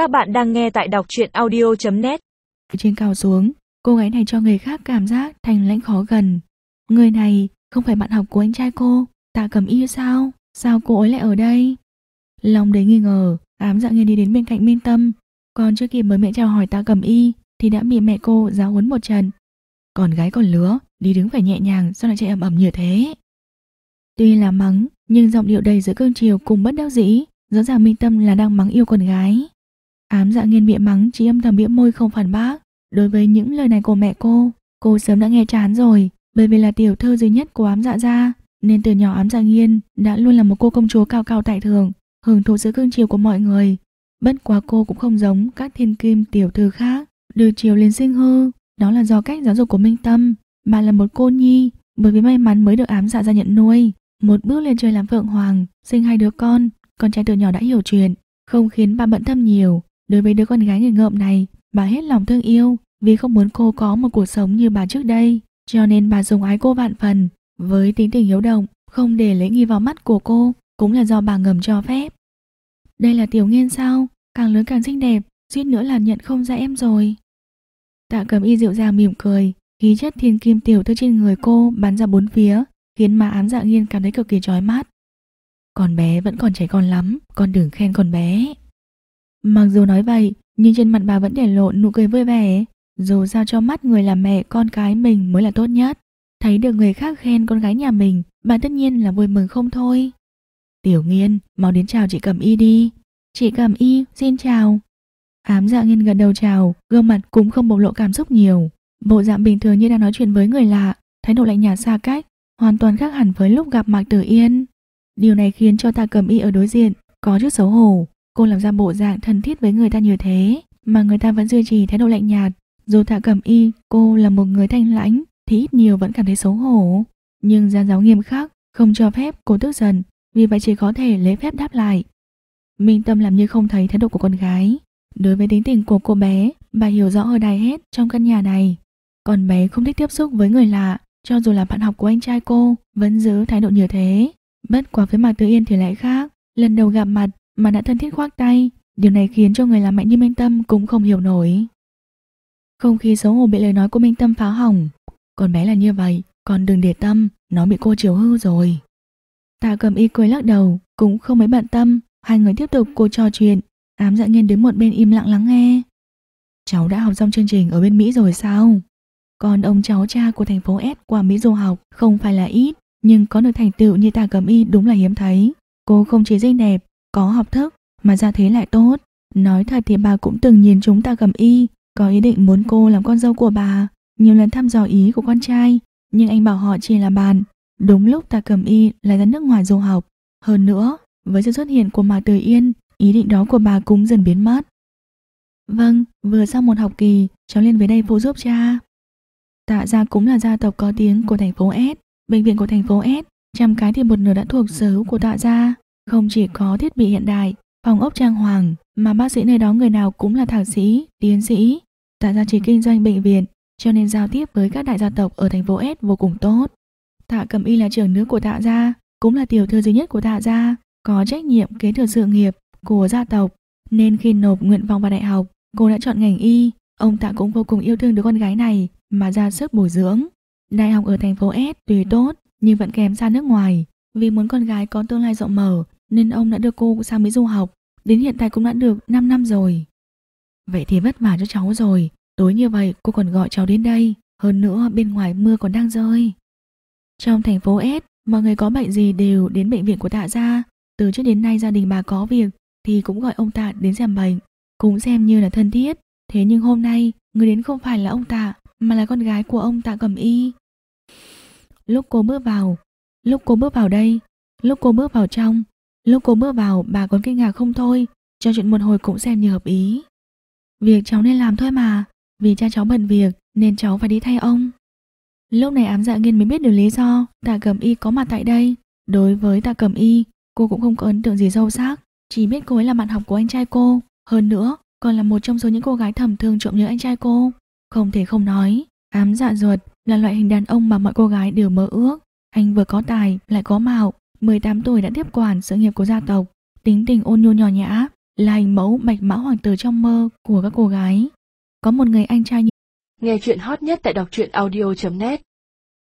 Các bạn đang nghe tại đọc truyện audio.net Trên cao xuống, cô gái này cho người khác cảm giác thành lãnh khó gần. Người này không phải bạn học của anh trai cô, tạ cầm y sao? Sao cô ấy lại ở đây? Lòng đấy nghi ngờ, ám dạ nghiên đi đến bên cạnh Minh Tâm. Còn chưa kịp mới mẹ chào hỏi tạ cầm y thì đã bị mẹ cô giáo huấn một trận. Còn gái còn lứa, đi đứng phải nhẹ nhàng sao lại chạy ầm ầm như thế? Tuy là mắng, nhưng giọng điệu đầy giữa cương chiều cùng bất đắc dĩ, rõ ràng Minh Tâm là đang mắng yêu con gái. Ám dạ nghiên miệng mắng chỉ âm thầm bĩu môi không phản bác. Đối với những lời này của mẹ cô, cô sớm đã nghe chán rồi, bởi vì là tiểu thơ duy nhất của ám dạ gia, nên từ nhỏ ám dạ nghiên đã luôn là một cô công chúa cao cao tại thượng, hưởng thụ sự cương chiều của mọi người. Bất quá cô cũng không giống các thiên kim tiểu thư khác, được chiều lên sinh hư, đó là do cách giáo dục của Minh Tâm. Bà là một cô nhi, bởi vì may mắn mới được ám dạ gia nhận nuôi, một bước lên trời làm phượng hoàng, sinh hai đứa con, con trai từ nhỏ đã hiểu chuyện, không khiến bà bận tâm nhiều. Đối với đứa con gái người ngợm này, bà hết lòng thương yêu vì không muốn cô có một cuộc sống như bà trước đây, cho nên bà dùng ái cô vạn phần. Với tính tình hiếu động, không để lấy nghi vào mắt của cô, cũng là do bà ngầm cho phép. Đây là tiểu nghiên sao, càng lớn càng xinh đẹp, suýt nữa là nhận không ra em rồi. Tạ cầm y dịu dàng mỉm cười, khí chất thiên kim tiểu thư trên người cô bắn ra bốn phía, khiến má ám dạ nghiên cảm thấy cực kỳ chói mắt. Con bé vẫn còn trẻ con lắm, con đừng khen con bé. Mặc dù nói vậy, nhưng trên mặt bà vẫn để lộ nụ cười vui vẻ. Dù sao cho mắt người làm mẹ con cái mình mới là tốt nhất. Thấy được người khác khen con gái nhà mình, bà tất nhiên là vui mừng không thôi. Tiểu nghiên, mau đến chào chị Cẩm Y đi. Chị Cẩm Y, xin chào. Ám dạ nghiên gần đầu chào, gương mặt cũng không bộc lộ cảm xúc nhiều. Bộ dạng bình thường như đang nói chuyện với người lạ, thái độ lạnh nhạt xa cách, hoàn toàn khác hẳn với lúc gặp Mạc Tử Yên. Điều này khiến cho ta Cẩm Y ở đối diện có chút xấu hổ, Cô làm ra bộ dạng thân thiết với người ta như thế, Mà người ta vẫn duy trì thái độ lạnh nhạt. Dù tạ cẩm y, cô là một người thanh lãnh, Thì ít nhiều vẫn cảm thấy xấu hổ. Nhưng gia giáo nghiêm khắc, Không cho phép cô tức giận, Vì vậy chỉ có thể lấy phép đáp lại. Minh Tâm làm như không thấy thái độ của con gái. Đối với tính tình của cô bé, Bà hiểu rõ ở đài hết trong căn nhà này. Con bé không thích tiếp xúc với người lạ, Cho dù là bạn học của anh trai cô, Vẫn giữ thái độ như thế. Bất quá với Mạc Tư Yên thì lại khác. Lần đầu gặp mặt mà đã thân thiết khoác tay, điều này khiến cho người làm mạnh như Minh Tâm cũng không hiểu nổi. Không khí xấu hổ bị lời nói của Minh Tâm phá hỏng, con bé là như vậy, còn đừng để tâm, nó bị cô chiều hư rồi. Tạ cầm y cười lắc đầu, cũng không mấy bận tâm, hai người tiếp tục cô trò chuyện, ám dạ nghiên đến một bên im lặng lắng nghe. Cháu đã học xong chương trình ở bên Mỹ rồi sao? Còn ông cháu cha của thành phố S qua Mỹ du học không phải là ít, nhưng có được thành tựu như tạ cầm y đúng là hiếm thấy. Cô không chỉ xinh đẹp có học thức mà ra thế lại tốt. Nói thật thì bà cũng từng nhìn chúng ta cầm y, có ý định muốn cô làm con dâu của bà, nhiều lần thăm dò ý của con trai, nhưng anh bảo họ chỉ là bạn. Đúng lúc ta cầm y lại ra nước ngoài du học. Hơn nữa, với sự xuất hiện của Mạc Từ Yên, ý định đó của bà cũng dần biến mất. Vâng, vừa sau một học kỳ, cháu lên về đây phụ giúp cha. Tạ gia cũng là gia tộc có tiếng của thành phố S, bệnh viện của thành phố S, trăm cái thì một nửa đã thuộc sở hữu của tạ gia. Không chỉ có thiết bị hiện đại, phòng ốc trang hoàng, mà bác sĩ nơi đó người nào cũng là thạc sĩ, tiến sĩ. Tạ gia chỉ kinh doanh bệnh viện, cho nên giao tiếp với các đại gia tộc ở thành phố S vô cùng tốt. Tạ Cẩm Y là trưởng nữ của Tạ gia, cũng là tiểu thư duy nhất của Tạ gia, có trách nhiệm kế thừa sự nghiệp của gia tộc, nên khi nộp nguyện vọng vào đại học, cô đã chọn ngành y. Ông Tạ cũng vô cùng yêu thương đứa con gái này mà ra sức bồi dưỡng. Đại học ở thành phố S tuy tốt nhưng vẫn kém xa nước ngoài, vì muốn con gái có tương lai rộng mở nên ông đã đưa cô sang Mỹ du học, đến hiện tại cũng đã được 5 năm rồi. Vậy thì vất vả cho cháu rồi, tối như vậy cô còn gọi cháu đến đây, hơn nữa bên ngoài mưa còn đang rơi. Trong thành phố S, mọi người có bệnh gì đều đến bệnh viện của tạ gia, từ trước đến nay gia đình bà có việc thì cũng gọi ông tạ đến xem bệnh, cũng xem như là thân thiết. Thế nhưng hôm nay, người đến không phải là ông tạ, mà là con gái của ông tạ cầm y. Lúc cô bước vào, lúc cô bước vào đây, lúc cô bước vào trong, Lúc cô bước vào bà còn kinh ngạc không thôi Cho chuyện một hồi cũng xem như hợp ý. Việc cháu nên làm thôi mà Vì cha cháu bận việc Nên cháu phải đi thay ông. Lúc này ám dạ nghiên mới biết được lý do Tạ cầm Y có mặt tại đây. Đối với Tạ cầm Y Cô cũng không có ấn tượng gì sâu sắc. Chỉ biết cô ấy là bạn học của anh trai cô. Hơn nữa còn là một trong số những cô gái thầm thương trộm nhớ anh trai cô. Không thể không nói Ám dạ ruột là loại hình đàn ông mà mọi cô gái đều mơ ước. Anh vừa có tài lại có mạo. 18 tuổi đã tiếp quản sự nghiệp của gia tộc, tính tình ôn nhu nhỏ nhã, là hình mẫu mạch mã hoàng tử trong mơ của các cô gái. Có một người anh trai như Nghe chuyện hot nhất tại đọc truyện audio.net